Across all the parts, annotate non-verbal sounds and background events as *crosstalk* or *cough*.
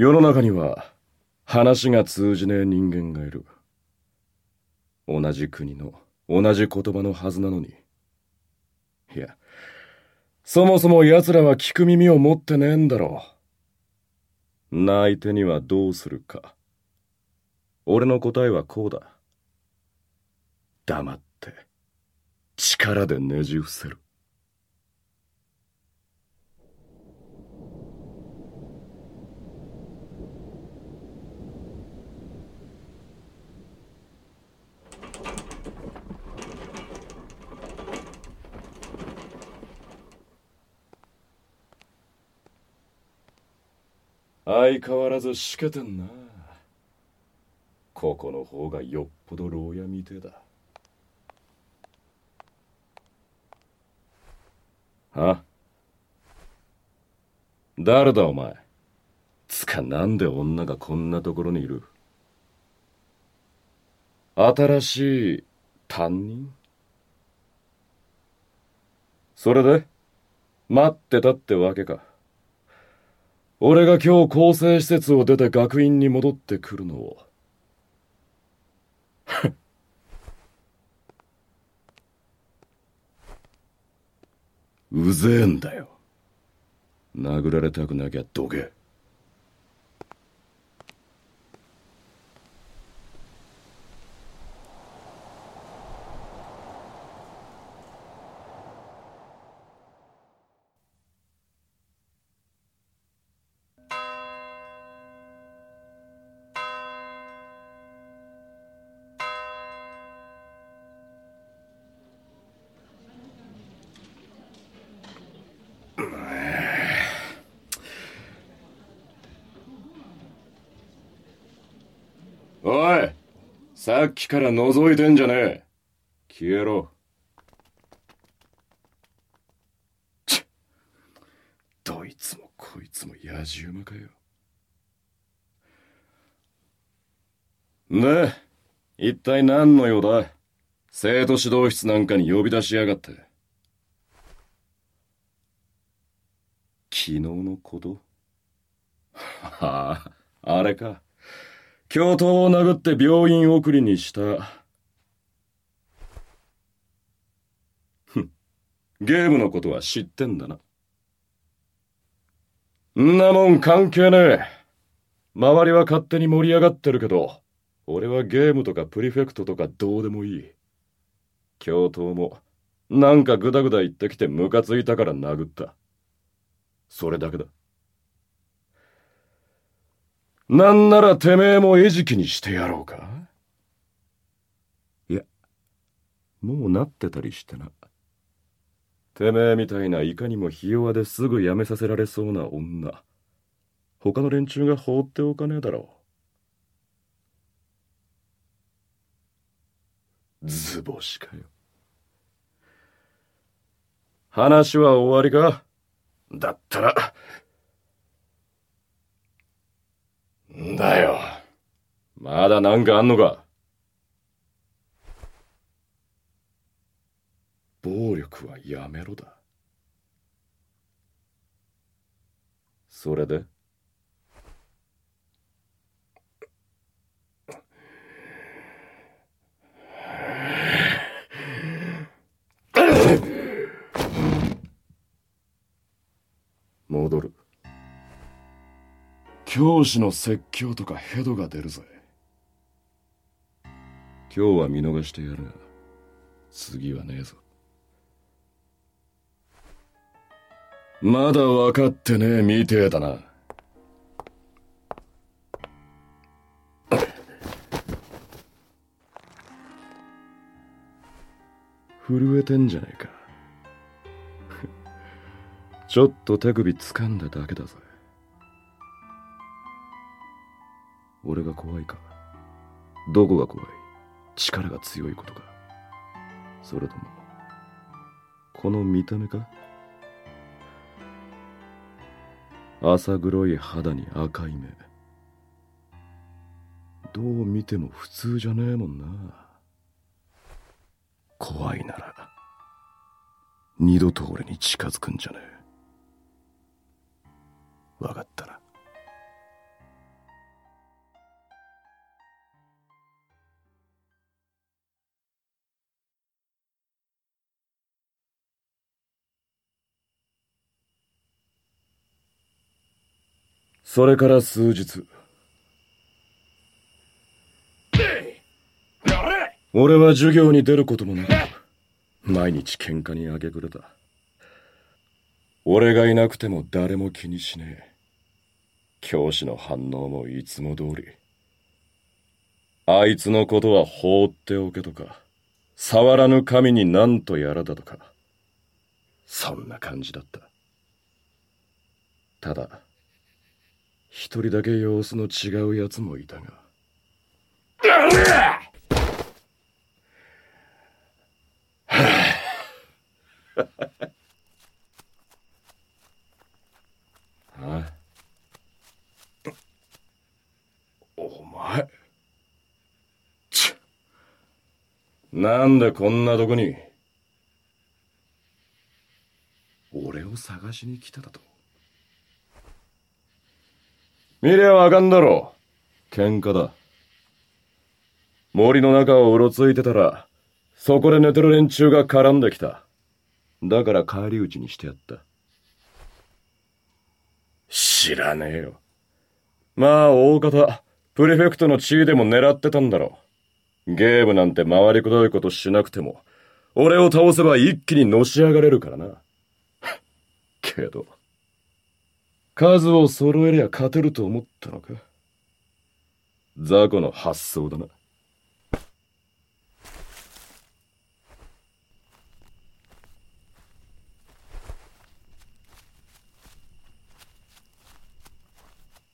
世の中には話が通じねえ人間がいる。同じ国の同じ言葉のはずなのに。いや、そもそも奴らは聞く耳を持ってねえんだろう。な相手にはどうするか。俺の答えはこうだ。黙って、力でねじ伏せる。相変わらずしけてんな。ここの方がよっぽど牢屋みてえだ。は？誰だお前。つかなんで女がこんなところにいる？新しい担任？それで？待ってたってわけか。俺が今日更生施設を出て学院に戻ってくるのを。うぜえんだよ。殴られたくなきゃどけ。おいさっきから覗いてんじゃねえ。消えろ。ちどいつもこいつも野じ馬かよ。で一体何の用だ？生徒指導室なんかに呼び出しやがって。昨日のこと？は *laughs* ああれか。教頭を殴って病院送りにした。ふん。ゲームのことは知ってんだな。んなもん関係ねえ。周りは勝手に盛り上がってるけど、俺はゲームとかプリフェクトとかどうでもいい。教頭も、なんかグダグダ言ってきてムカついたから殴った。それだけだ。なんならてめえも餌食にしてやろうか？いや、もうなってたりしてな。てめえみたいないかにもひ弱ですぐ辞めさせられそうな女。他の連中が放っておかねえだろう。図星かよ。話は終わりか？だったら、んだよ。まだなんかあんのか暴力はやめろだ。それで？戻る。教師の説教とかヘドが出るぜ。今日は見逃してやるが、次はねえぞ。まだ分かってねえみてえだな。*laughs* 震えてんじゃねえか。*laughs* ちょっと手首掴んだだけだぜ。俺が怖いか。どこが怖い。力が強いことか。それともこの見た目か？浅黒い肌に赤い目。どう見ても普通じゃねえもんな。怖いなら二度と俺に近づくんじゃねえ。分かったなそれから数日。俺は授業に出ることもなく、毎日喧嘩に明け暮れた。俺がいなくても誰も気にしねえ。教師の反応もいつも通り。あいつのことは放っておけとか、触らぬ神に何とやらだとか、そんな感じだった。ただ、一人だけ様子の違う奴もいたが。あお前。ちなんでこんなとこに。俺を探しに来ただと？見りゃわかんだろ喧嘩だ森の中をうろついてたらそこで寝てる連中が絡んできた。だから帰り討ちにしてやった。知らねえよ。まあ、大方、プレフェクトの地位でも狙ってたんだろう。ゲームなんて回りくどいことしなくても、俺を倒せば一気にのし上がれるからな。けど、数を揃えりゃ勝てると思ったのか？雑魚の発想だな。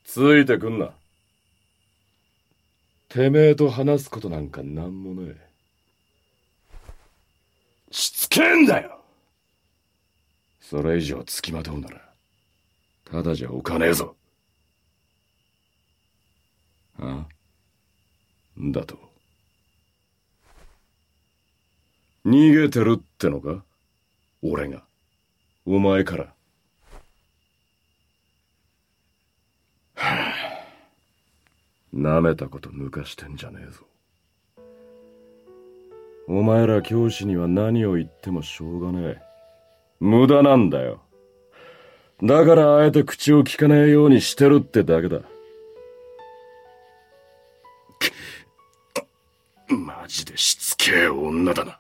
ついてくんな。てめえと話すことなんかなんもねえ。しつけんだよそれ以上付きまとうなら、ただじゃおかねえぞ。あだと？逃げてるってのか？俺が。お前から。はあ舐めたこと抜かしてんじゃねえぞ。お前ら教師には何を言ってもしょうがねえ。無駄なんだよ。だからあえて口を聞かねえようにしてるってだけだ。マジでしつけえ女だな。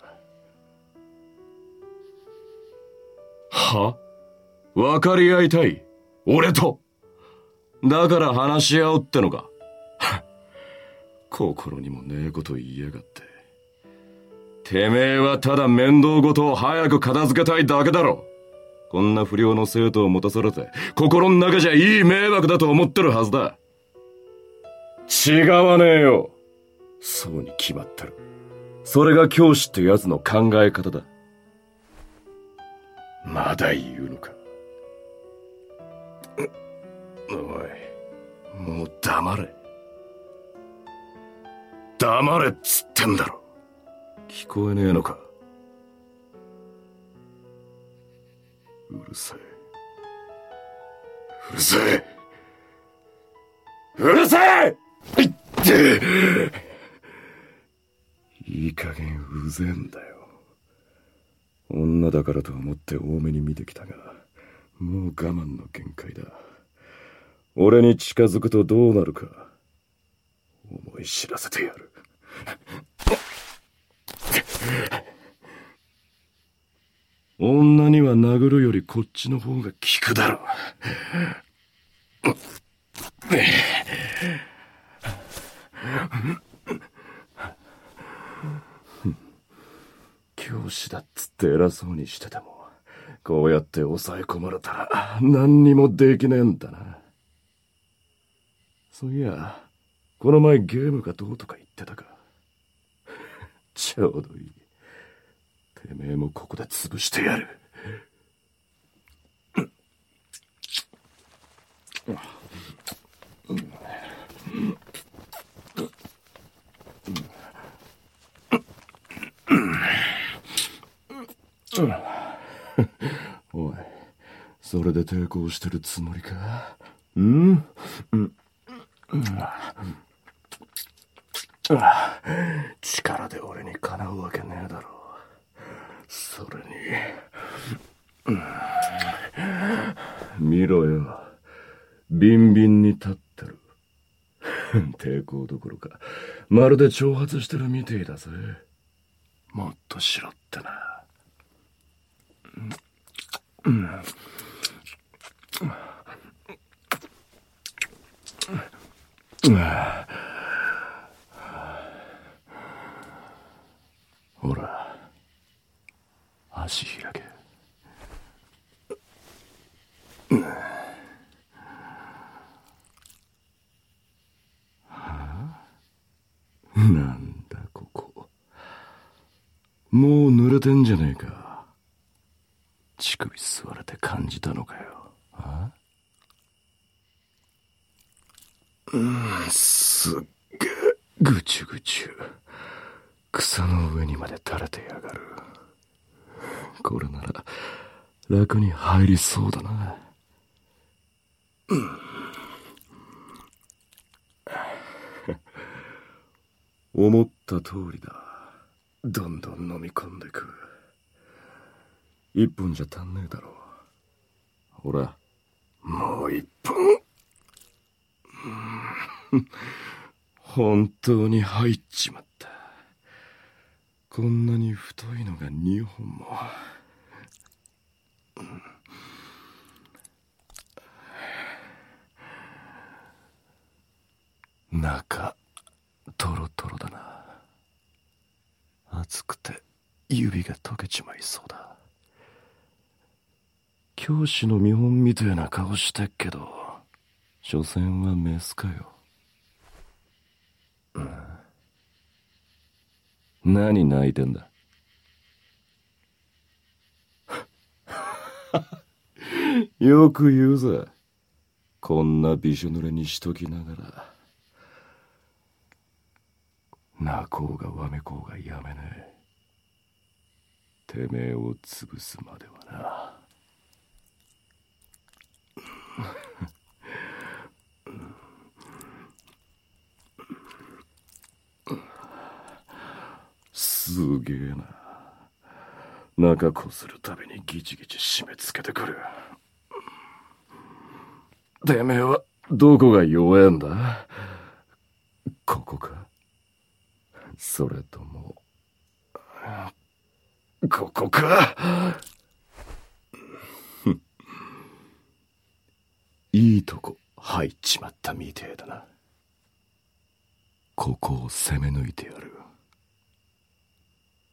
は？分かり合いたい俺とだから話し合おうってのか *laughs* 心にもねえこと言いやがって。てめえはただ面倒事を早く片付けたいだけだろ。こんな不良の生徒を持たされて、心の中じゃいい迷惑だと思ってるはずだ。違わねえよ。そうに決まってる。それが教師ってやつの考え方だ。まだ言うのか。おい、もう黙れ。黙れっつってんだろ。聞こえねえのか。うるせえ。うるせえ。うるせえいっていい加減うぜえんだよ。女だからと思って多めに見てきたが、もう我慢の限界だ。俺に近づくとどうなるか。思い知らせてやる。女には殴るよりこっちの方が効くだろう。教師だっつって偉そうにしてても、こうやって抑え込まれたら何にもできねえんだな。そういや、この前ゲームがどうとか言ってたか。ちょうどいい。てめえもここで潰してやる。おい、それで抵抗してるつもりか？うん？うん。力で俺にかなうわけねえだろう。それに、見ろよ。ビンビンに立ってる。*laughs* 抵抗どころか、まるで挑発してるみてえだぜ。もっとしろってな。ほら、足開け。なんだここ。もう濡れてんじゃねえか。乳首吸われて感じたのかよ。あうん、すっげえ、ぐちゅぐちゅ。草の上にまで垂れてやがる。これなら、楽に入りそうだな。うん思った通りだ。どんどん飲み込んでく。一本じゃ足んねえだろう。ほら、もう一本。本当に入っちまった。こんなに太いのが二本も。中トロトロだな。熱くて指が溶けちまいそうだ。教師の見本みたいな顔してっけど所詮はメスかよ、うん、何泣いてんだ。*laughs* よく言うぜ。こんなびしょ濡れにしときながら。泣こうがわめこうがやめねえ。てめえを潰すまではな。すげえな。中こするたびにギチギチ締め付けてくる。てめえはどこが弱えんだ？ここか？それとも、ここか？*laughs* いいとこ入っちまったみてえだな。ここを攻め抜いてやる。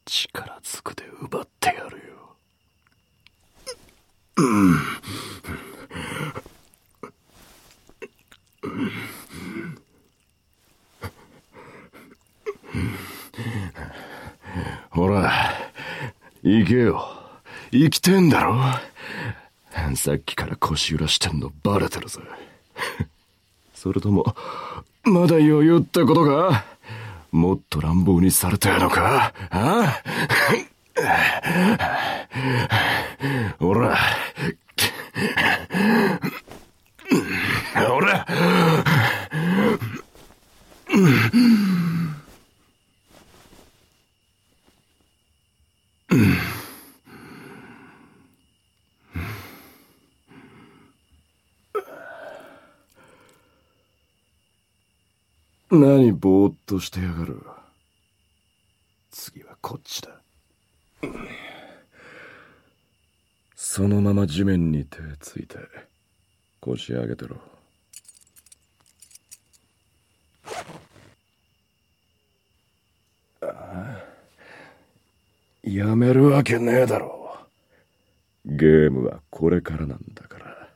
力ずくで奪ってやるよ。う *laughs* んほら、行けよ。生きてんだろさっきから腰揺らしてんのバレてるぜ。*laughs* それとも、まだ余裕ってことかもっと乱暴にされたのかあ？ほら。ほら。何ぼーっとしてやがる。次はこっちだ。そのまま地面に手ついて腰上げてろ。やめるわけねえだろ。う。ゲームはこれからなんだから。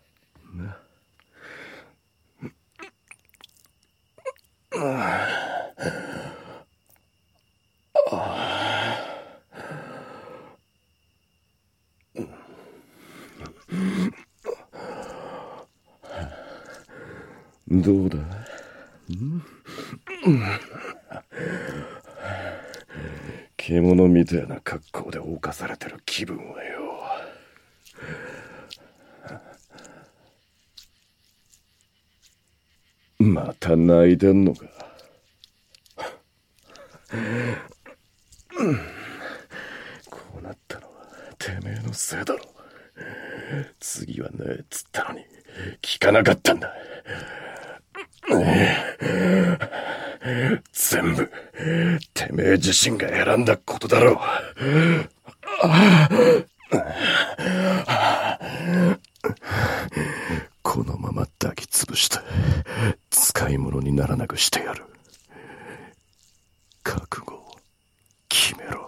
な。どうだ獣みたいな格好で侵されてる気分はよ。また泣いてんのか。こうなったのはてめえのせいだろ。次はねえっつったのに聞かなかったんだ。全部、てめえ自身が選んだことだろう。このまま抱き潰して、使い物にならなくしてやる。覚悟を決めろ。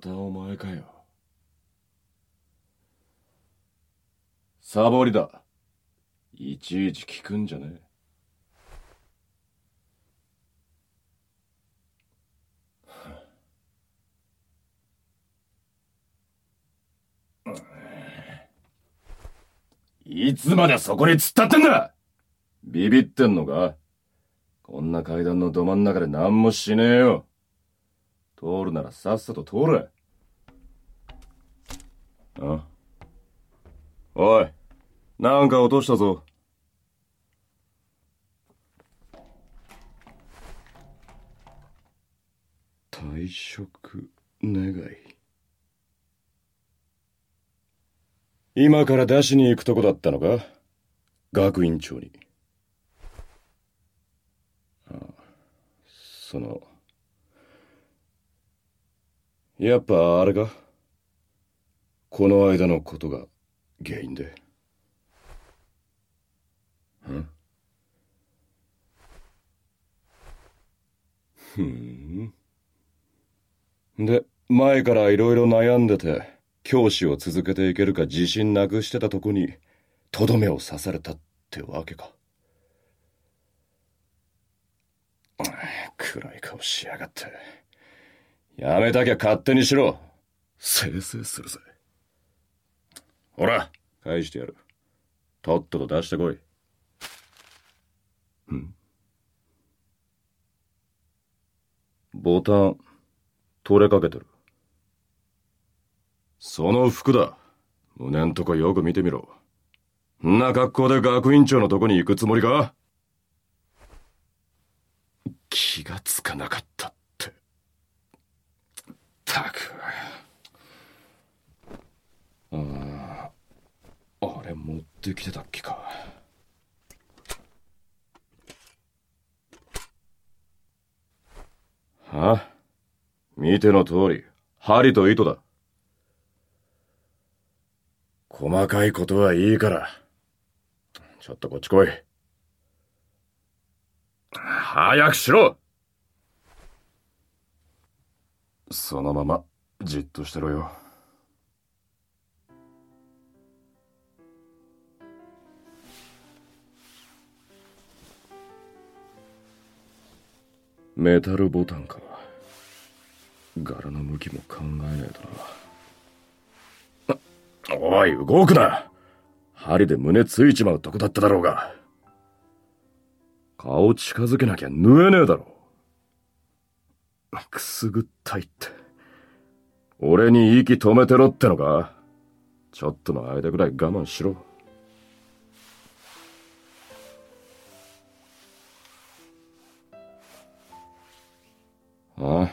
たお前かよ。サボりだ。いちいち聞くんじゃねえ。いつまでそこに突っ立ってんだビビってんのかこんな階段のど真ん中で何もしねえよ。通るならさっさと通れ。あおい、なんか落としたぞ。退職願い。今から出しに行くとこだったのか？学院長に。ああその、やっぱあれか？この間のことが原因で。ん？ふん。で、前から色々悩んでて、教師を続けていけるか自信なくしてたとこに、とどめを刺されたってわけか。暗い顔しやがって。やめたきゃ勝手にしろ。せいせいするぜ。ほら、返してやる。とっとと出してこい。んボタン、取れかけてる。その服だ。胸んとこよく見てみろ。んな格好で学院長のとこに行くつもりか？気がつかなかったっ。たく。ああ、あれ持ってきてたっけか。はあ？見ての通り、針と糸だ。細かいことはいいから。ちょっとこっち来い。早くしろそのままじっとしてろよ。メタルボタンか。柄の向きも考えねえとな。おい、動くな針で胸ついちまうとこだっただろうが。顔近づけなきゃ縫えねえだろ。くすぐったいって。俺に息止めてろってのかちょっとの間ぐらい我慢しろ。ああ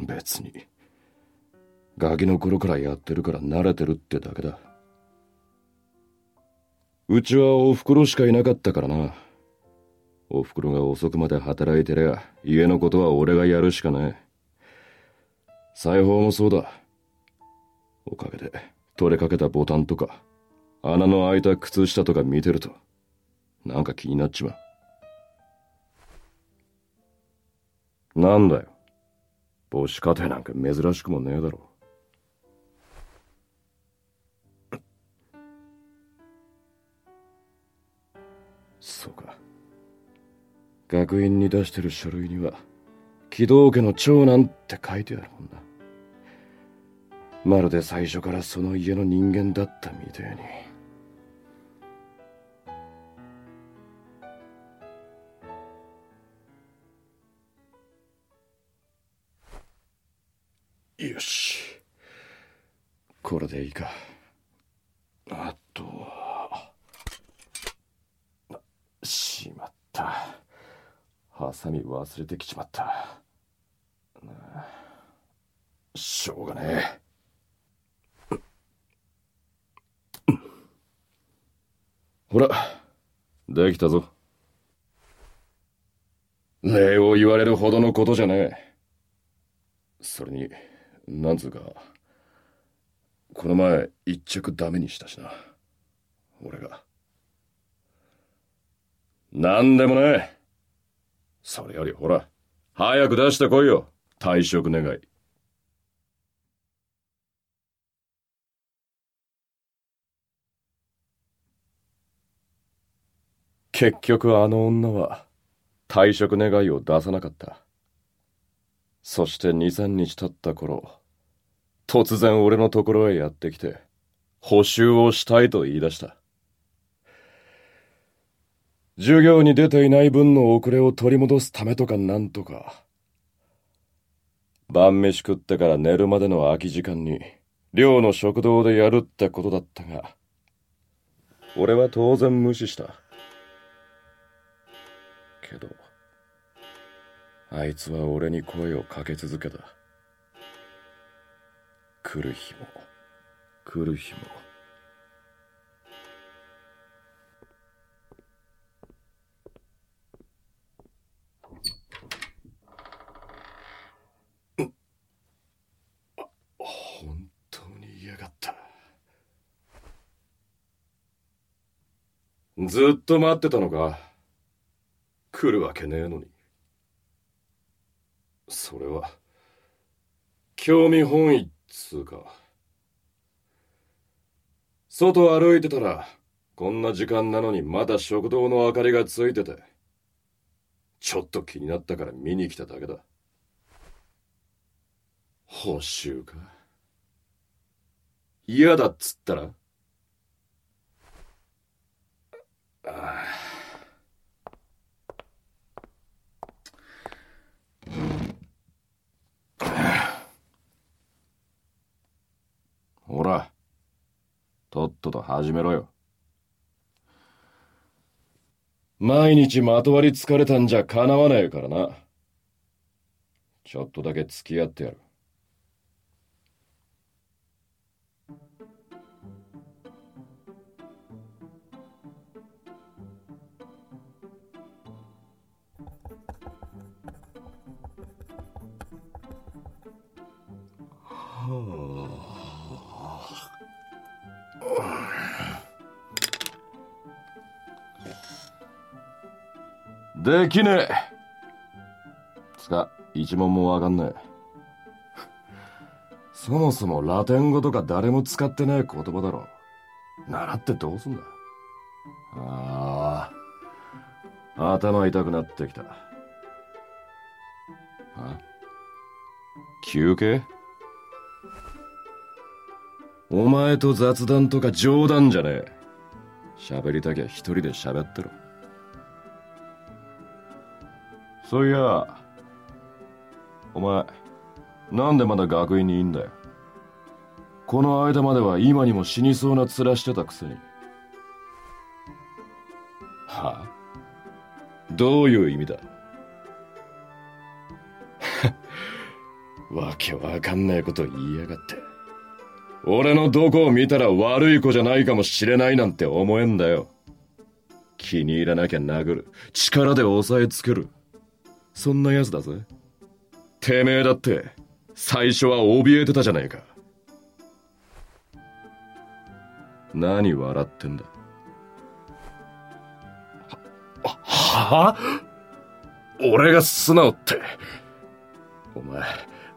別に。ガキの頃からやってるから慣れてるってだけだ。うちはお袋しかいなかったからな。お袋が遅くまで働いてりゃ、家のことは俺がやるしかねえ。裁縫もそうだ。おかげで、取れかけたボタンとか、穴の開いた靴下とか見てると、なんか気になっちまう。なんだよ。母子家庭なんか珍しくもねえだろ。そうか。学院に出してる書類には、木戸家の長男って書いてあるもんな。まるで最初からその家の人間だったみたいに。よし。これでいいか。あとは。しまった。ハサミ忘れてきちまった。しょうがねえ。ほら、できたぞ。礼を言われるほどのことじゃねえ。それに、なんつうか、この前一着ダメにしたしな。俺が。なんでもねえ。それよりほら、早く出してこいよ。退職願い。結局あの女は退職願いを出さなかった。そして二三日経った頃、突然俺のところへやってきて、補修をしたいと言い出した。授業に出ていない分の遅れを取り戻すためとかなんとか。晩飯食ってから寝るまでの空き時間に、寮の食堂でやるってことだったが、俺は当然無視した。けどあいつは俺に声をかけ続けた来る日も来る日も本当に嫌がったずっと待ってたのか来るわけねえのに。それは、興味本位っつうか。外歩いてたら、こんな時間なのにまだ食堂の明かりがついてて、ちょっと気になったから見に来ただけだ。報酬か？嫌だっつったら？ああ。ほら、とっとと始めろよ。毎日まとわりつかれたんじゃかなわねえからな。ちょっとだけ付き合ってやる。できねえ。つか一問もわかんねえ。*laughs* そもそもラテン語とか誰も使ってねえ言葉だろ。習ってどうすんだ。ああ頭痛くなってきた。あ？休憩？お前と雑談とか冗談じゃねえ。喋りたきゃ一人で喋ってろ。そういやお前なんでまだ学院にいんだよ？この間までは今にも死にそうな面してたくせに。はあ？どういう意味だ？*laughs* わけわかんないこと言いやがって。俺のどこを見たら悪い子じゃないかもしれないなんて思えんだよ。気に入らなきゃ殴る。力で押さえつける。そんな奴だぜ。てめえだって、最初は怯えてたじゃねえか。何笑ってんだ。は、は俺が素直って。お前、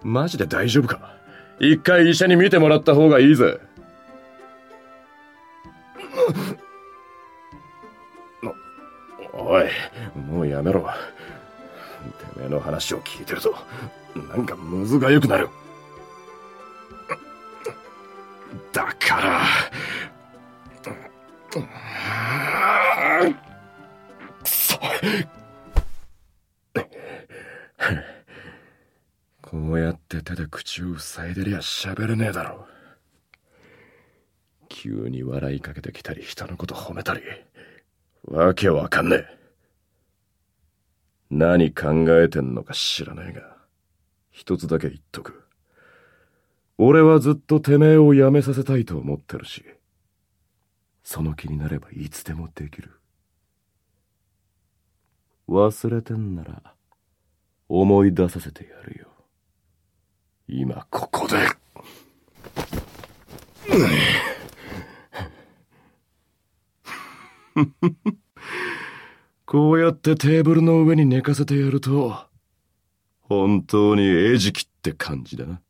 マジで大丈夫か一回医者に見てもらった方がいいぜ。おい、もうやめろ。の話を聞いてると、なんかむずがゆくなる。だから、くそ。こうやって手で口を塞いでりゃ喋れねえだろ。急に笑いかけてきたり人のこと褒めたり。わけわかんねえ。何考えてんのか知らねえが、一つだけ言っとく。俺はずっとてめえを辞めさせたいと思ってるし、その気になればいつでもできる。忘れてんなら、思い出させてやるよ。今ここで。ふふふこうやってテーブルの上に寝かせてやると、本当に餌食って感じだな。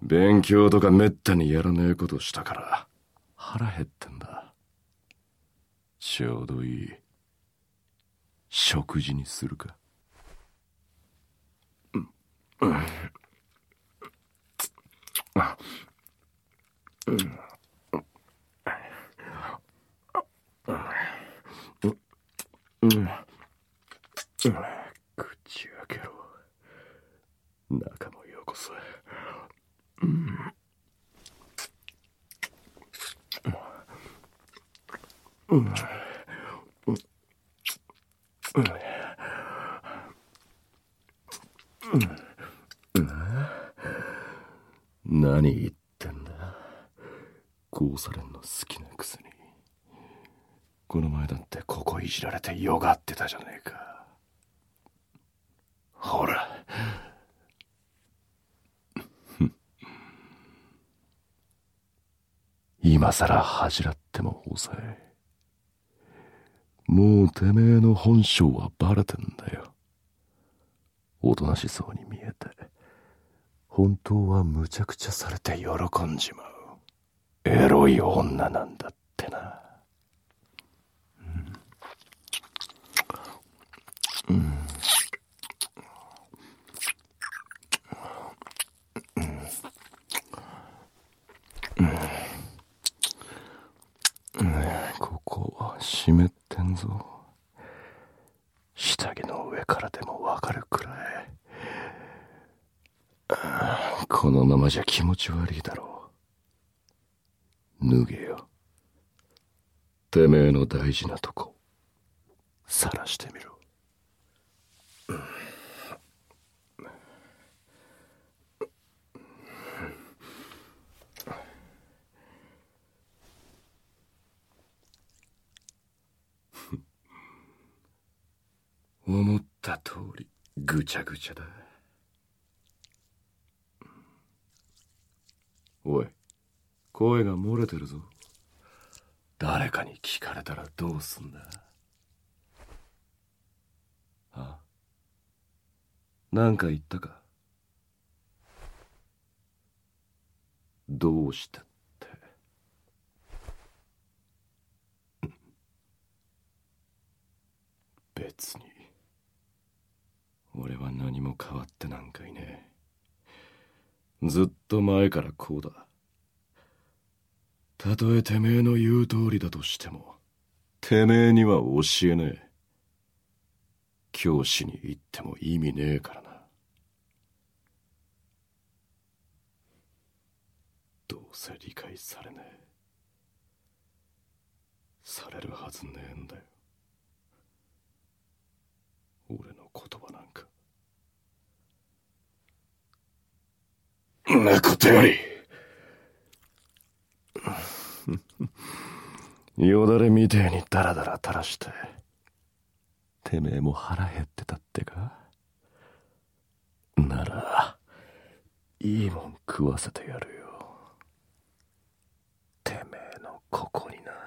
勉強とかめったにやらねえことしたから腹減ってんだ。ちょうどいい。食事にするか。うん。うん。うんうん。口開けろ。中もよこせ。うん。うん。何言ってん。だこうされん。の好きなくせに。この前だってここいじられてよがってたじゃねえか。ほら。*laughs* 今さら恥じらっても抑え。もうてめえの本性はバレてんだよ。おとなしそうに見えて、本当はむちゃくちゃされて喜んじまう。エロい女なんだってな。ん。ここは湿ってん。ぞ下着の上からでもわかるくらいこのままじゃ気持ち悪いだろう脱げよてめえの大事なとこ晒してみろ思った通りぐちゃぐちゃだ。おい声が漏れてるぞ。誰かに聞かれたらどうすんだ？あなんか言ったか？どうしたって。*laughs* 別に俺は何も変わってなんかいねえ。ずっと前からこうだ。たとえてめえの言う通りだとしてもてめえには教えねえ。教師に行っても意味ねえからな。どうせ理解されねえ。されるはずねえんだよ。俺の言葉なんか。なことより。よだれみてえにダラダラ垂らしててめえも腹減ってたってか。ならいいもん食わせてやるよ。てめえのここにな。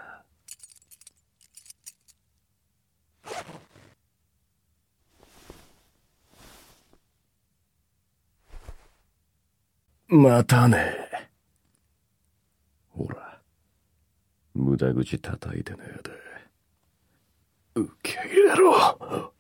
またね。ほら、無駄口叩いてねえで。受け入れろ。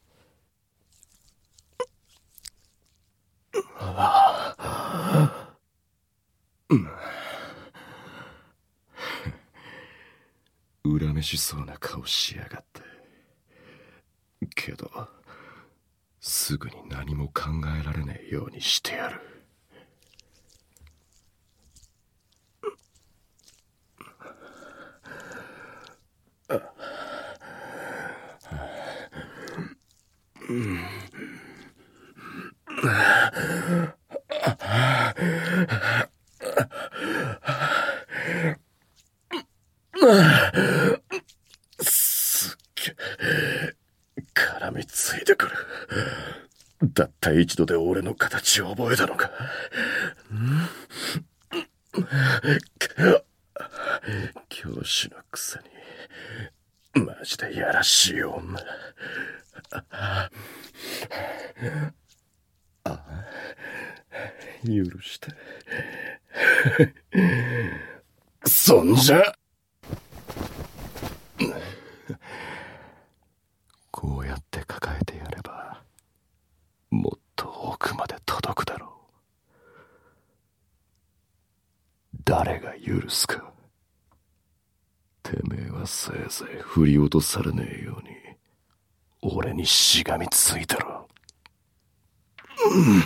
*laughs* 恨めしそうな顔しやがって。けど、すぐに何も考えられねえようにしてやる。すっげ絡みついてくる。たった一度で俺の形を覚えたのか。教師のくせにマジでやらしい女。許して。そんじゃ。こうやって抱えてやればもっと奥まで届くだろう。誰が許すか。てめえはせいぜい振り落とされねえように俺にしがみついてろ、うん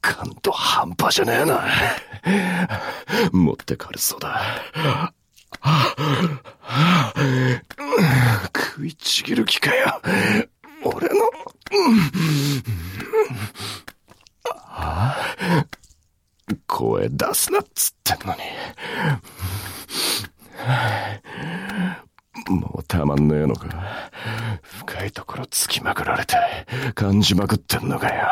感度半端じゃねえな。持ってかれそうだ。食いちぎる気かよ。俺の。声出すなっつってんのに。もうたまんねえのか。深いところ突きまくられて、感じまくってんのかよ。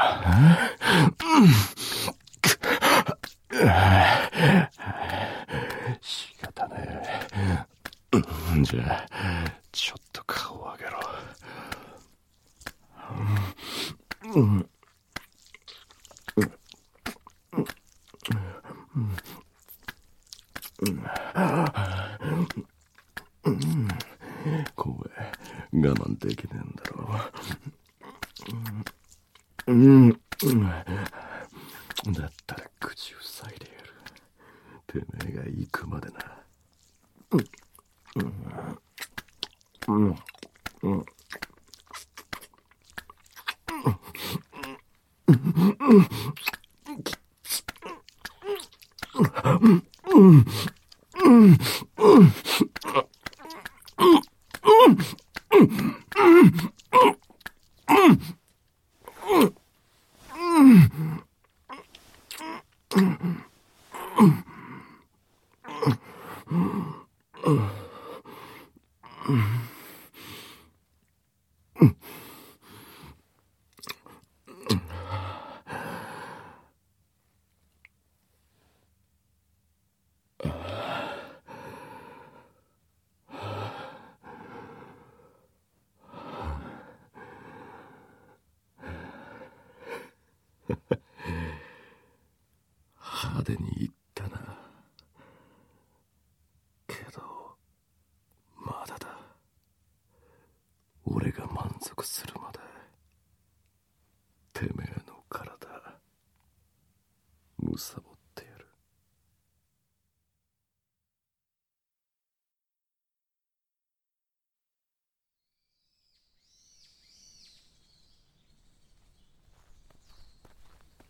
さぼってやる。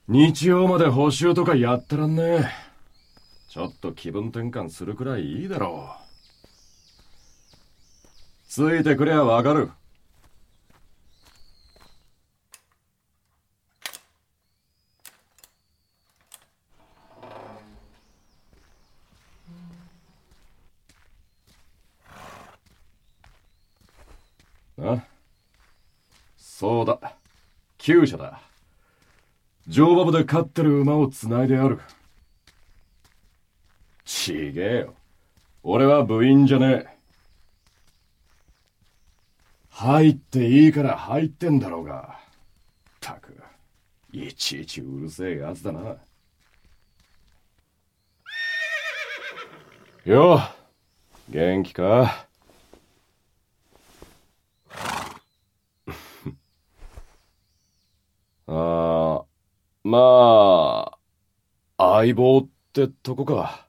日曜まで補習とかやってらんねえ。ちょっと気分転換するくらいいいだろう。ついてくりゃわかる。あそうだ。厩舎だ。乗馬部で飼ってる馬をつないである。ちげえよ。俺は部員じゃねえ。入っていいから入ってんだろうが。たく、いちいちうるせえやつだな。よ元気か？ああ、まあ、相棒ってとこか。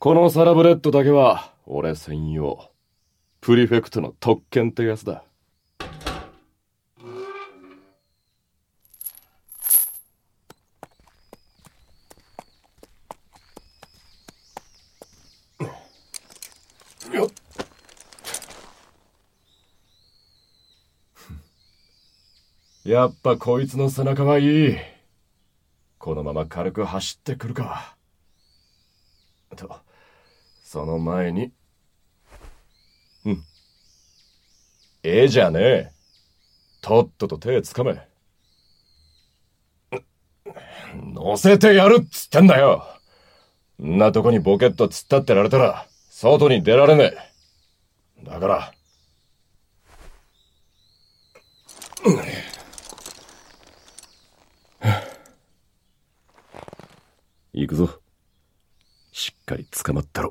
このサラブレッドだけは俺専用。プリフェクトの特権ってやつだ。やっぱこいつの背中はいい。このまま軽く走ってくるか。と、その前に。うん。ええじゃねえ。とっとと手つかめ。乗せてやるっつってんだよ。んなとこにボケット突っ立ってられたら、外に出られねえ。だから。うん行くぞ。しっかり捕まったろ。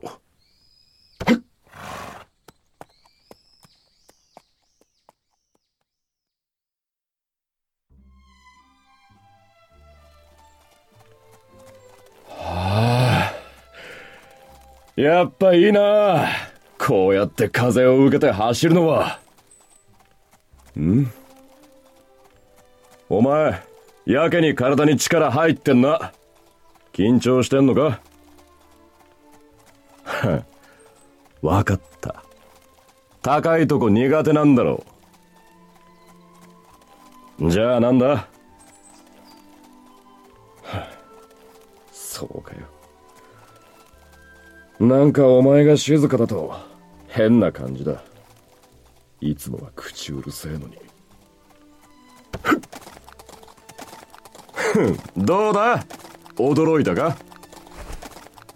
はあ、やっぱいいなこうやって風を受けて走るのは。ん？お前、やけに体に力入ってんな。緊張してんのか？*laughs* わかった。高いとこ苦手なんだろう。じゃあなんだ？*sighs* そうかよ。なんかお前が静かだと変な感じだ。いつもは口うるせえのに。*laughs* どうだ？驚いたか？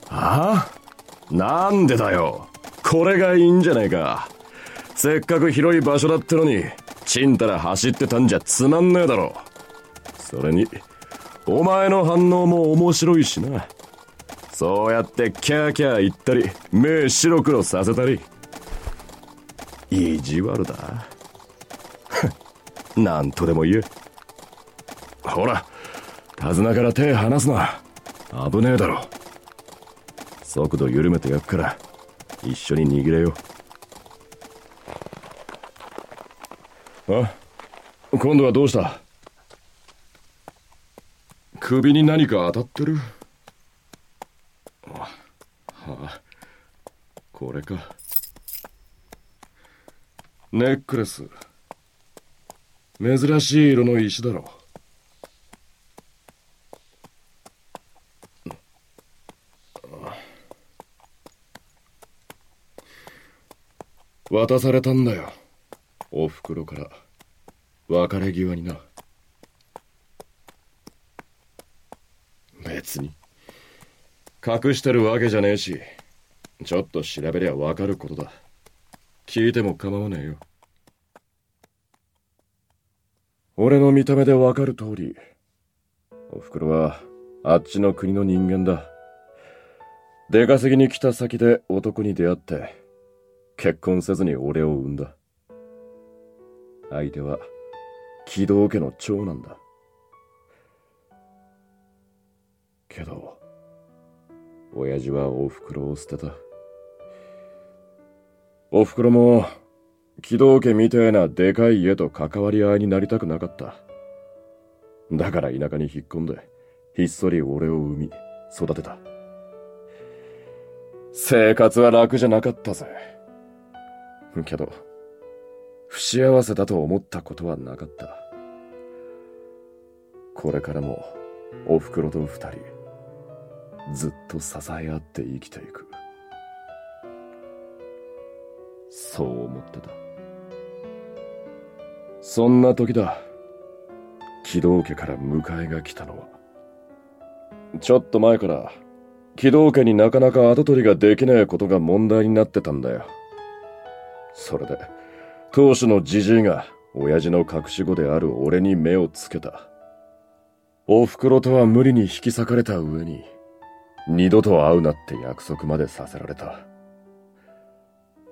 ああ？なんでだよ。これがいいんじゃないか。せっかく広い場所だってのに、ちんたら走ってたんじゃつまんねえだろ。それに、お前の反応も面白いしな。そうやってキャーキャー言ったり、目白黒させたり。意地悪だ。*laughs* なんとでも言え。ほら、手綱から手離すな。危ねえだろ。速度緩めてやっから、一緒に握れよ。あ今度はどうした？首に何か当たってる？あはあ、これか。ネックレス。珍しい色の石だろう。渡されたんだよ。おふくろから。別れ際にな。別に。隠してるわけじゃねえし、ちょっと調べりゃわかることだ。聞いても構わねえよ。俺の見た目でわかる通り、おふくろはあっちの国の人間だ。出稼ぎに来た先で男に出会って、結婚せずに俺を産んだ。相手は、木戸家の長男だ。けど、親父はお袋を捨てた。お袋も、木戸家みたいなでかい家と関わり合いになりたくなかった。だから田舎に引っ込んで、ひっそり俺を産み、育てた。生活は楽じゃなかったぜ。けど、不幸せだと思ったことはなかった。これからも、お袋と二人、ずっと支え合って生きていく。そう思ってた。そんな時だ。軌道家から迎えが来たのは。ちょっと前から、軌道家になかなか跡取りができないことが問題になってたんだよ。それで、当主のじじいが親父の隠し子である俺に目をつけた。お袋とは無理に引き裂かれた上に、二度と会うなって約束までさせられた。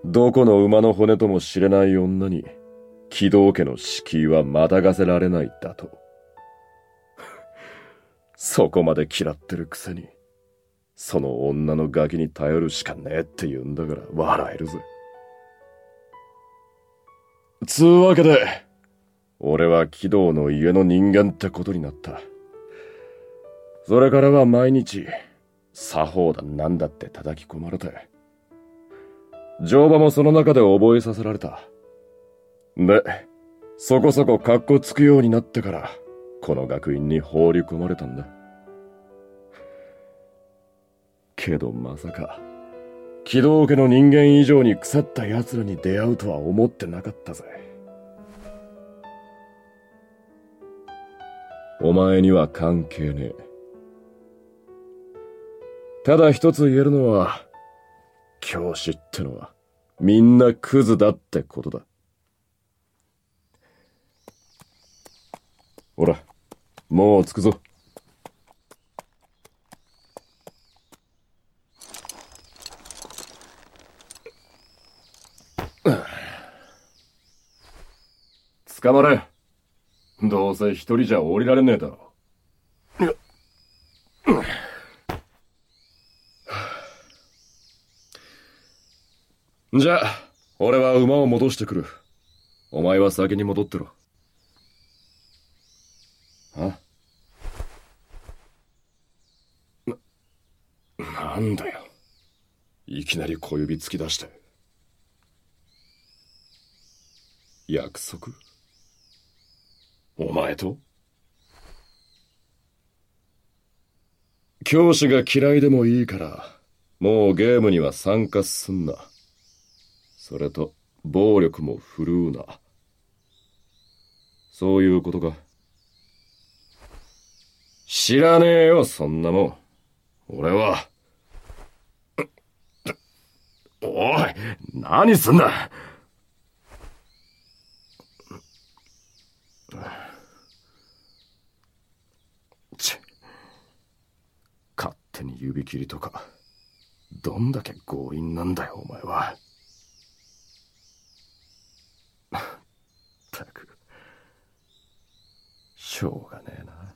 どこの馬の骨とも知れない女に、軌道家の敷居はまたがせられないだと。*laughs* そこまで嫌ってるくせに、その女のガキに頼るしかねえって言うんだから笑えるぜ。つうわけで、俺は軌道の家の人間ってことになった。それからは毎日、作法だなんだって叩き込まれて、乗馬もその中で覚えさせられた。で、そこそこ格好つくようになってから、この学院に放り込まれたんだ。けどまさか、軌道家の人間以上に腐った奴らに出会うとは思ってなかったぜ。お前には関係ねえ。ただ一つ言えるのは、教師ってのは、みんなクズだってことだ。ほら、もう着くぞ。捕まれ。どうせ一人じゃ降りられねえだろ。じゃあ、俺は馬を戻してくる。お前は先に戻ってろ。あ？な、なんだよ。いきなり小指突き出して。約束？お前と？教師が嫌いでもいいから、もうゲームには参加すんな。それと、暴力も振るうな。そういうことか。知らねえよ、そんなもん。俺は。おい、何すんだち勝手に指切りとか、どんだけ強引なんだよ、お前は。*laughs* ったく、しょうがねえな。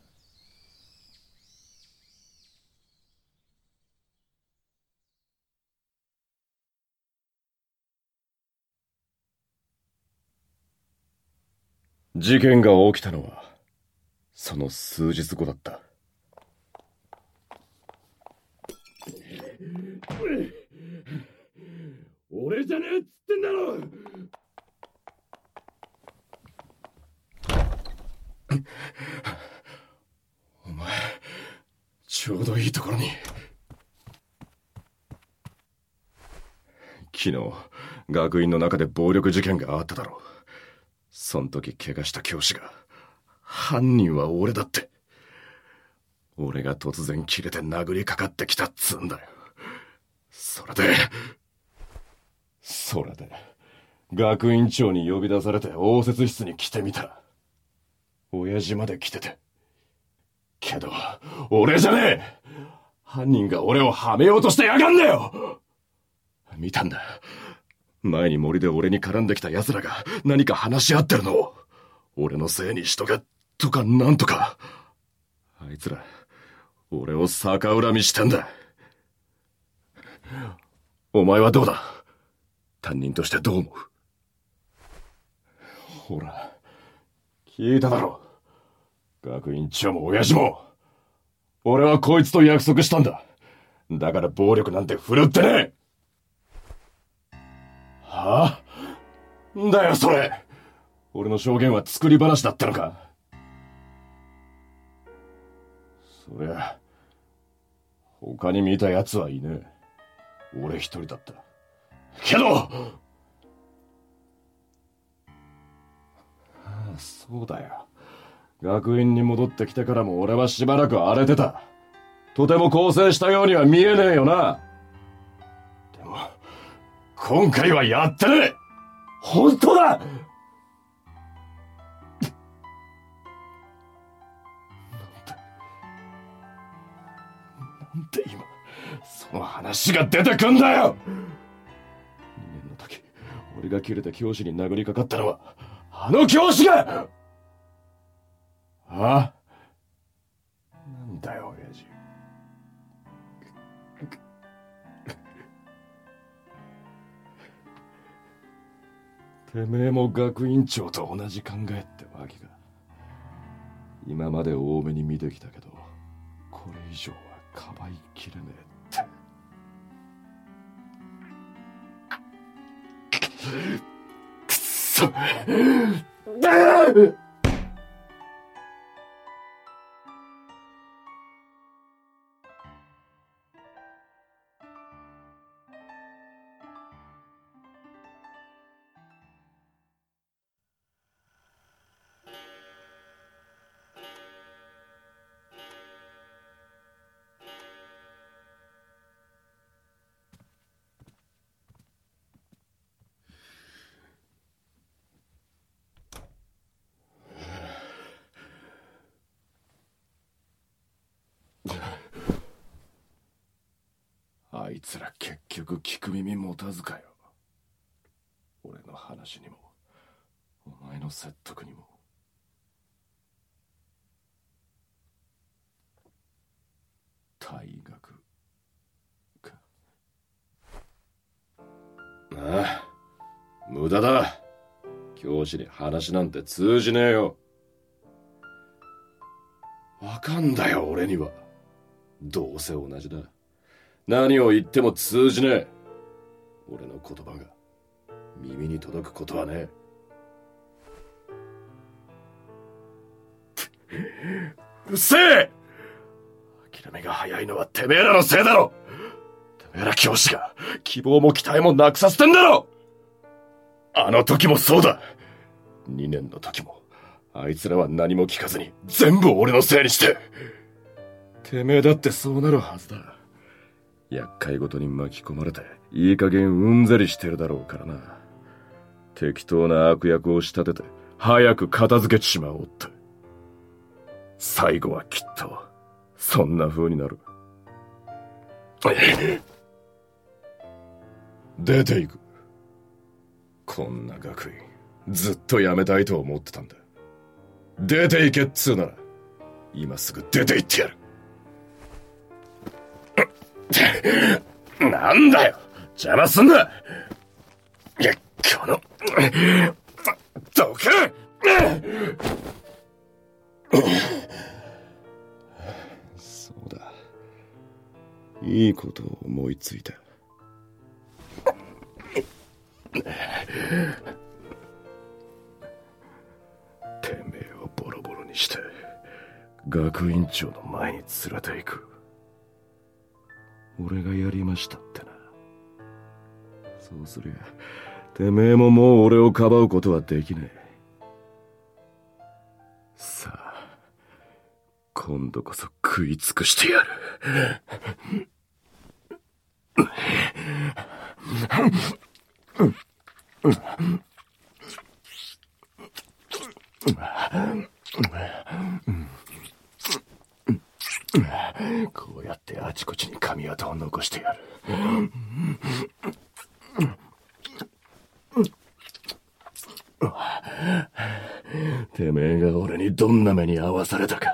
事件が起きたのは、その数日後だった。俺じゃねえっつってんだろお前、ちょうどいいところに。昨日、学院の中で暴力事件があっただろう。そん時怪我した教師が、犯人は俺だって。俺が突然切れて殴りかかってきたっつんだよ。それで、それで、学院長に呼び出されて応接室に来てみた。親父まで来てて。けど、俺じゃねえ犯人が俺をはめようとしてやがんだよ見たんだ。前に森で俺に絡んできた奴らが何か話し合ってるのを。俺のせいにしとけ、とかなんとか。あいつら、俺を逆恨みしてんだ。お前はどうだ？担任としてどう思う？ほら、聞いただろう。学院長も親父も。俺はこいつと約束したんだ。だから暴力なんて振るってねはあ？んだよ、それ俺の証言は作り話だったのかそりゃ、他に見た奴はいねえ。俺一人だった。けどああ、そうだよ。学院に戻ってきてからも俺はしばらく荒れてた。とても構成したようには見えねえよな。でも、今回はやってねえ本当だその話が出てくんだよ！2年の時俺が切れた教師に殴りかかったのはあの教師が！あなんだよ親父。てめえも学院長と同じ考えってわけか。今まで多めに見てきたけどこれ以上はかばいきれねえ。くっそ。つら結局聞く耳持たずかよ。俺の話にもお前の説得にも。退学か。ああ無駄だ。教師に話なんて通じねえよ。わかんだよ俺には。どうせ同じだ。何を言っても通じねえ。俺の言葉が耳に届くことはねえ。*laughs* うっせえ。諦めが早いのはてめえらのせいだろ。てめえら教師が希望も期待もなくさせてんだろ。あの時もそうだ。2年の時も。あいつらは何も聞かずに全部俺のせいにして。てめえだってそうなるはずだ。厄介ごとに巻き込まれていい加減うんざりしてるだろうからな。適当な悪役を仕立てて早く片付けちまおうって。最後はきっとそんな風になる。*laughs* 出ていく。こんな学院ずっと辞めたいと思ってたんだ。出ていけっつうなら今すぐ出て行ってやる。なんだよ邪魔すんなこの、どけそうだ。いいことを思いついた。てめえをボロボロにして、学院長の前に連れて行く。俺がやりましたってな。そうすりゃ、てめえももう俺をかばうことはできねえ。さあ、今度こそ食い尽くしてやる。こうやってあちこちに髪跡を残してやる。てめえが俺にどんな目に遭わされたか、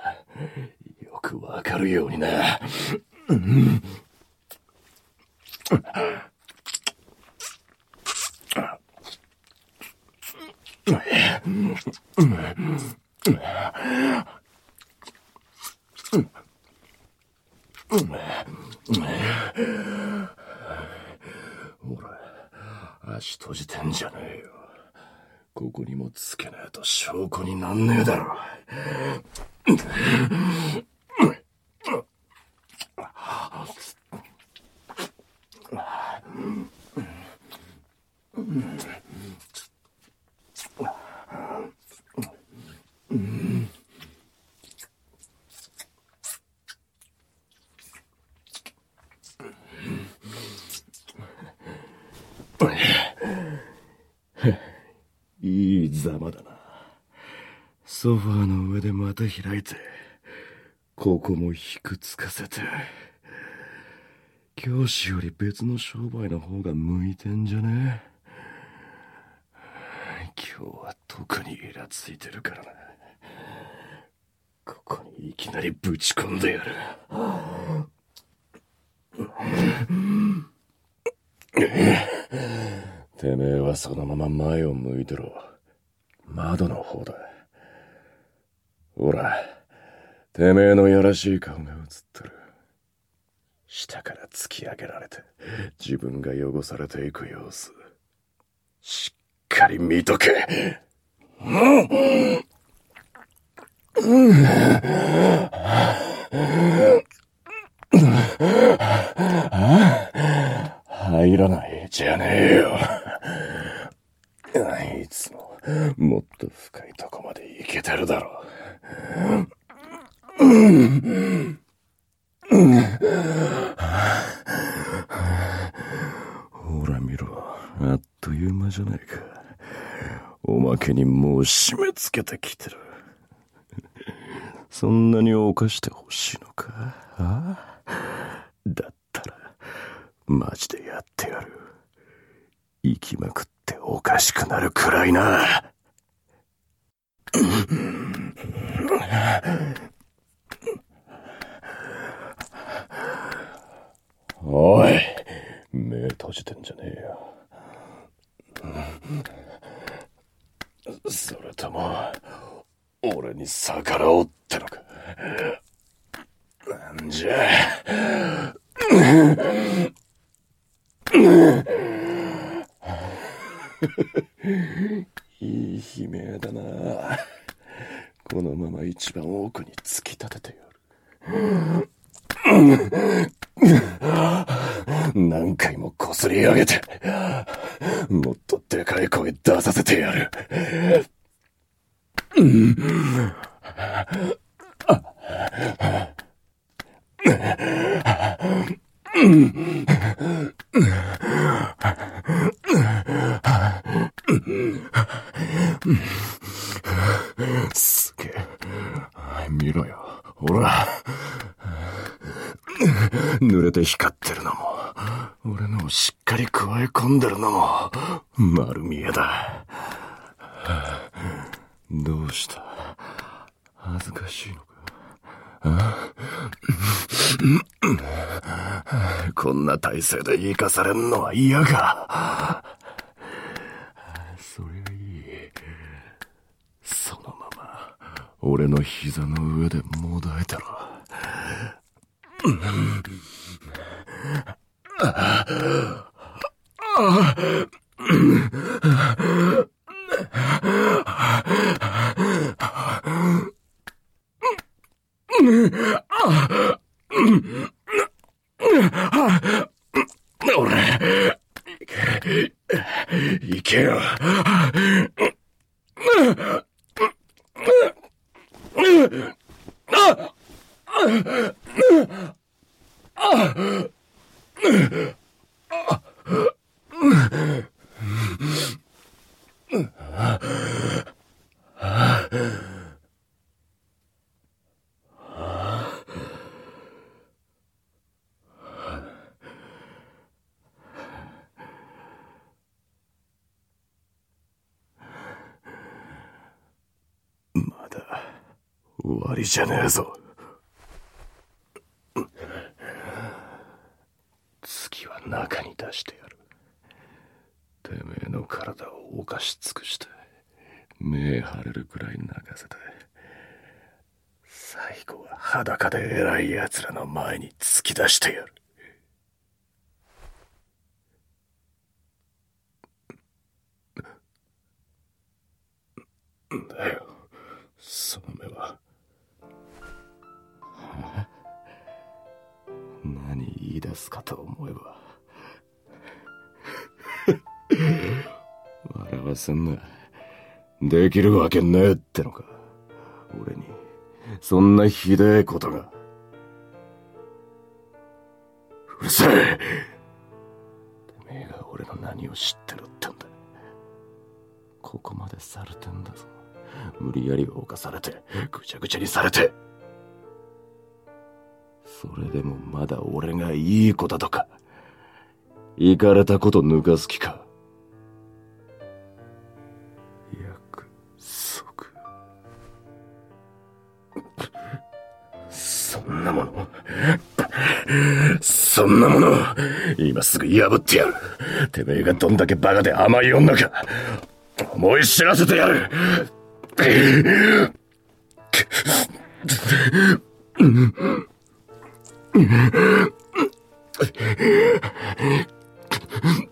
よくわかるようにな。うめ、うめほら、足閉じてんじゃねえよ。ここにもつけねえと証拠になんねえだろ。Mm-hmm. いいざまだな。ソファーの上でまた開いて、ここもひくつかせて。教師より別の商売の方が向いてんじゃね？今日は特にイラついてるからな。ここにいきなりぶち込んでやる。てめえはそのまま前を向いてろ。窓の方だ。ほら、てめえのやらしい顔が映ってる。下から突き上げられて、自分が汚されていく様子。しっかり見とけ。入らないじゃねえよ。いつももっと深いとこまで行けてるだろう。ほら見ろ。あっという間じゃないか。おまけにもう締め付けてきてる。そんなに犯してほしいのか？あ？だったら、マジでやってやる。行きまくっておかしくなるくらいな。おい、目閉じてんじゃねえよ。それとも、俺に逆らおうってのか。なんじゃ。*laughs* いい悲鳴だな。このまま一番奥に突き立ててやる。*laughs* 何回もこすり上げて、もっとでかい声出させてやる。す *laughs* げえ。見ろよ。ほら。で光ってるのも、俺のをしっかり加え込んでるのも、丸見えだ。どうした？恥ずかしいのか？こんな体勢で生かされんのは嫌か。そりゃいい。そのまま、俺の膝の上でもだえたろ。俺、行けよ。まだ終わりじゃねえぞ。次は中に出してやる。てめえの体を犯し尽くして、目腫れるくらい泣かせて、最後は裸で偉い奴らの前に突き出してやる。だよ、その目は。い出すかと思えば。笑わせんな。できるわけねえってのか。俺に、そんなひでえことが。うるせえてめえが俺の何を知ってるってんだ。ここまでされてんだぞ。無理やり犯されて、ぐちゃぐちゃにされて。それでもまだ俺がいい子だとか、行かれたこと抜かす気か。約束。そんなもの、そんなもの、今すぐ破ってやる。てめえがどんだけバカで甘い女か、思い知らせてやる。なん嗯嗯嗯嗯嗯嗯嗯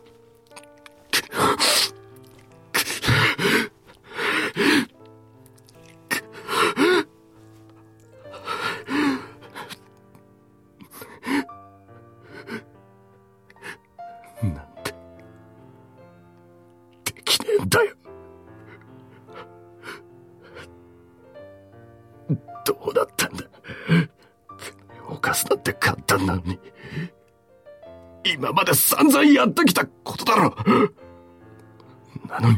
今まで散々やってきたことだろ。なのに、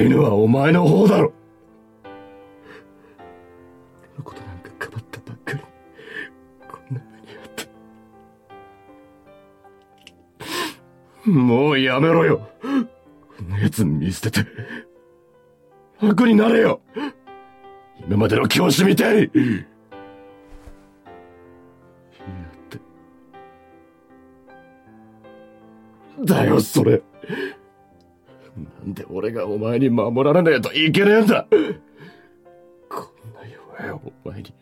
いのはお前の方だろ。俺のことなんかかばったばっかり。こんな目にあって。もうやめろよ。こんな奴見捨てて。悪になれよ。今までの教師みたいに。って。だよ、それ。お前に守られねえといけねえんだこんな弱いお前に。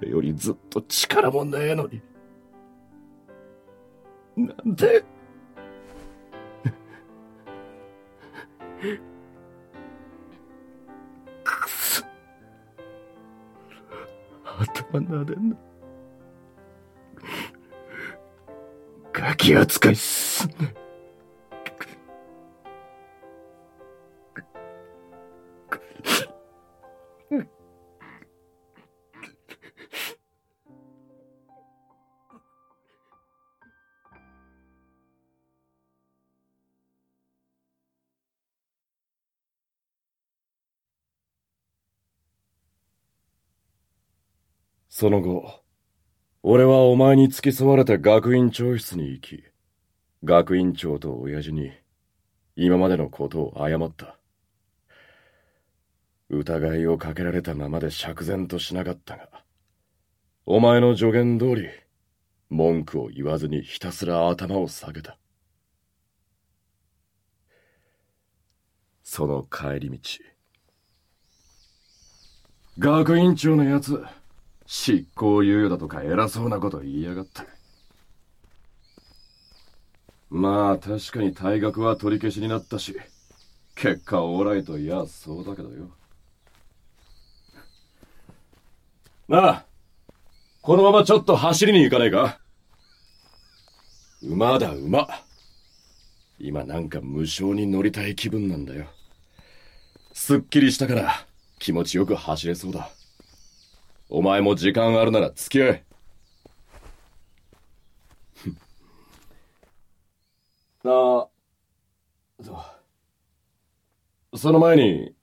俺よりずっと力もねえのに。なんで？くそ。頭撫でんな。ガキ扱いすんな。その後、俺はお前に付き添われて学院長室に行き、学院長と親父に今までのことを謝った。疑いをかけられたままで釈然としなかったが、お前の助言通り、文句を言わずにひたすら頭を下げた。その帰り道。学院長のやつ、執行猶予だとか偉そうなこと言いやがって。まあ確かに退学は取り消しになったし、結果オーライといやそうだけどよ。なあ、このままちょっと走りに行かないか馬だ馬。今なんか無性に乗りたい気分なんだよ。すっきりしたから気持ちよく走れそうだ。お前も時間あるなら付き合え。*laughs* なあ、そその前に、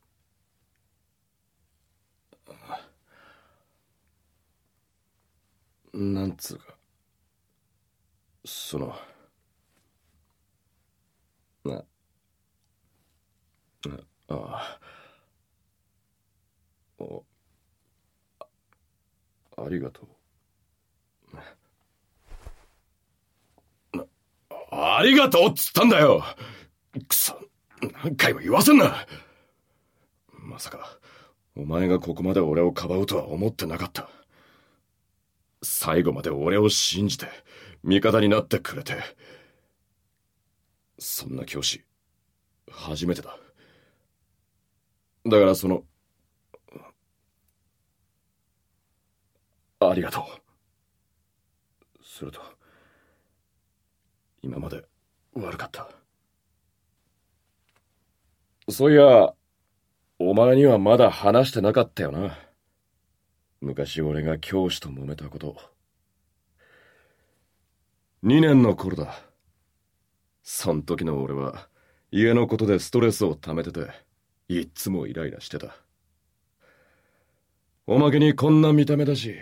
なんつうか、その、な、あ、ああ、おありがとう。ありがとうっつったんだよくそ、何回も言わせんなまさか、お前がここまで俺をかばうとは思ってなかった。最後まで俺を信じて、味方になってくれて。そんな教師、初めてだ。だからその、ありがとう。すると、今まで悪かった。そういや、お前にはまだ話してなかったよな。昔俺が教師と揉めたこと。2年の頃だ。そん時の俺は、家のことでストレスを溜めてて、いっつもイライラしてた。おまけにこんな見た目だし、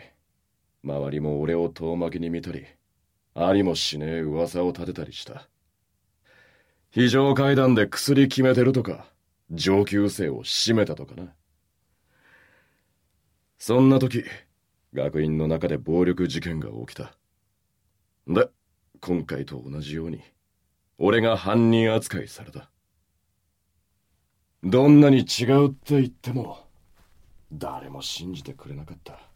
周りも俺を遠巻きに見たり、ありもしねえ噂を立てたりした。非常階段で薬決めてるとか、上級生を締めたとかな。そんな時、学院の中で暴力事件が起きた。で、今回と同じように、俺が犯人扱いされた。どんなに違うって言っても、誰も信じてくれなかった。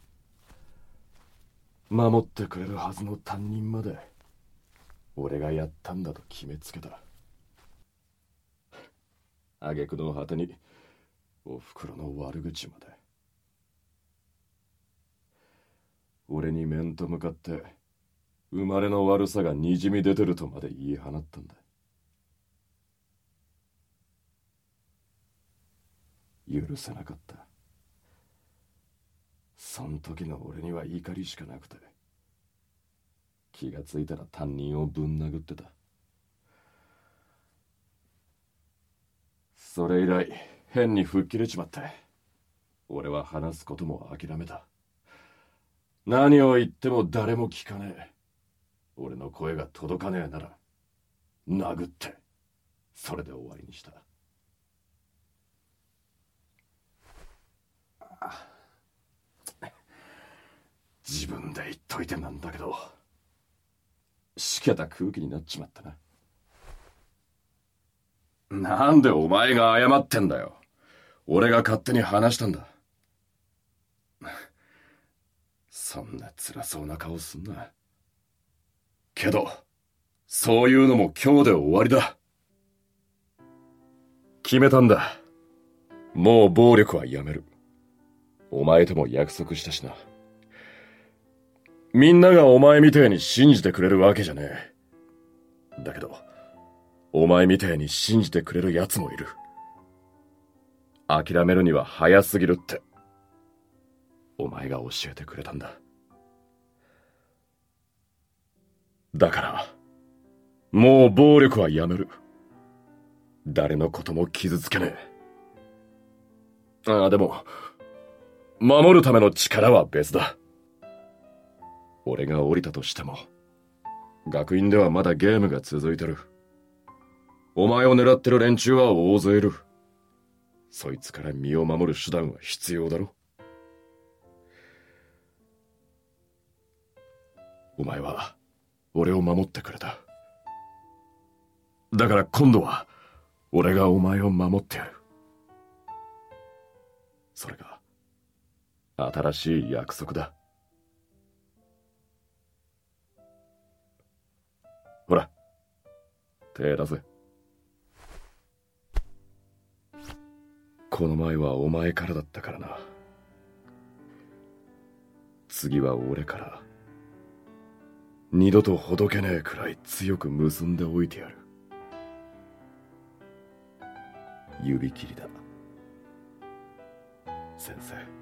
守ってくれるはずの担任まで、俺がやったんだと決めつけた。挙句の果てに、おふくろの悪口まで。俺に面と向かって、生まれの悪さがにじみ出てるとまで言い放ったんだ。許せなかった。そん時の俺には怒りしかなくて。気がついたら担任をぶん殴ってた。それ以来、変に吹っ切れちまって。俺は話すことも諦めた。何を言っても誰も聞かねえ。俺の声が届かねえなら、殴って、それで終わりにしたああ。自分で言っといてなんだけど、しけた空気になっちまったな。なんでお前が謝ってんだよ。俺が勝手に話したんだ。そんな辛そうな顔すんな。けど、そういうのも今日で終わりだ。決めたんだ。もう暴力はやめる。お前とも約束したしな。みんながお前みてえに信じてくれるわけじゃねえ。だけど、お前みてえに信じてくれる奴もいる。諦めるには早すぎるって、お前が教えてくれたんだ。だから、もう暴力はやめる。誰のことも傷つけねえ。ああ、でも、守るための力は別だ。俺が降りたとしても、学院ではまだゲームが続いてる。お前を狙ってる連中は大勢いる。そいつから身を守る手段は必要だろ。お前は、俺を守ってくれた。だから今度は、俺がお前を守ってやる。それが、新しい約束だ。ほら、手出せ。この前はお前からだったからな。次は俺から。二度とほどけねえくらい強く結んでおいてやる。指切りだ。先生。